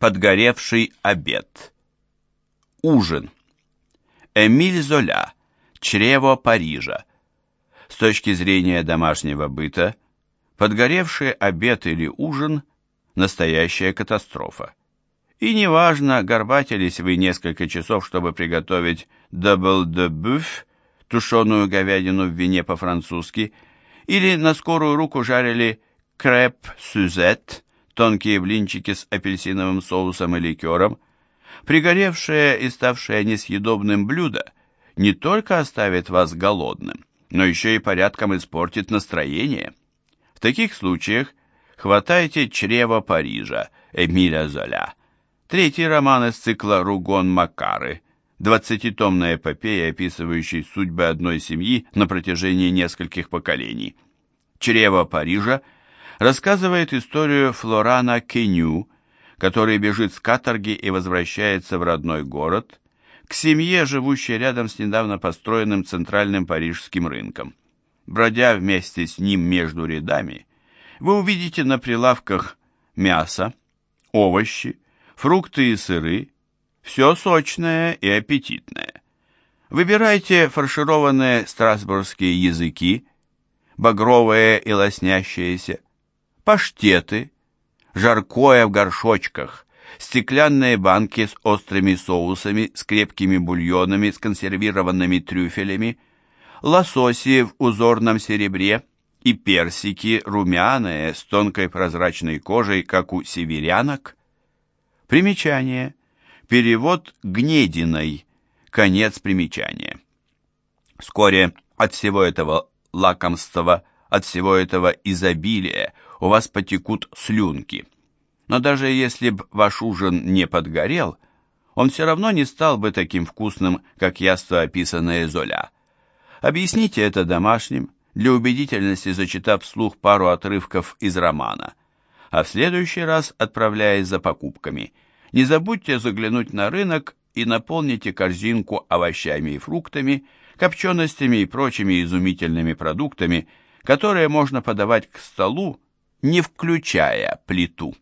Подгоревший обед. Ужин. Эмиль Золя. Чрево Парижа. С точки зрения домашнего быта, подгоревший обед или ужин – настоящая катастрофа. И неважно, горбатились вы несколько часов, чтобы приготовить «double de boeuf», тушеную говядину в вине по-французски, или на скорую руку жарили «креп сюзет», тонкие блинчики с апельсиновым соусом и ликером, пригоревшее и ставшее несъедобным блюдо не только оставит вас голодным, но еще и порядком испортит настроение. В таких случаях хватайте «Чрево Парижа» Эмиля Золя – Третий роман из цикла «Ругон Макары», двадцатитомная эпопея, описывающая судьбы одной семьи на протяжении нескольких поколений. «Чрево Парижа» рассказывает историю Флорана Кеню, который бежит с каторги и возвращается в родной город, к семье, живущей рядом с недавно построенным центральным парижским рынком. Бродя вместе с ним между рядами, вы увидите на прилавках мясо, овощи, фрукты и сыры, все сочное и аппетитное. Выбирайте фаршированные страсбургские языки, багровые и лоснящиеся, паштеты, жаркое в горшочках, стеклянные банки с острыми соусами, с крепкими бульонами, с консервированными трюфелями, лососи в узорном серебре и персики румяные с тонкой прозрачной кожей, как у северянок, Примечание. Перевод Гнединой. Конец примечания. Вскоре от всего этого лакомства, от всего этого изобилия у вас потекут слюнки. Но даже если б ваш ужин не подгорел, он все равно не стал бы таким вкусным, как яство, описанное Золя. Объясните это домашним, для убедительности зачитав вслух пару отрывков из романа а в следующий раз, отправляясь за покупками, не забудьте заглянуть на рынок и наполните корзинку овощами и фруктами, копченостями и прочими изумительными продуктами, которые можно подавать к столу, не включая плиту.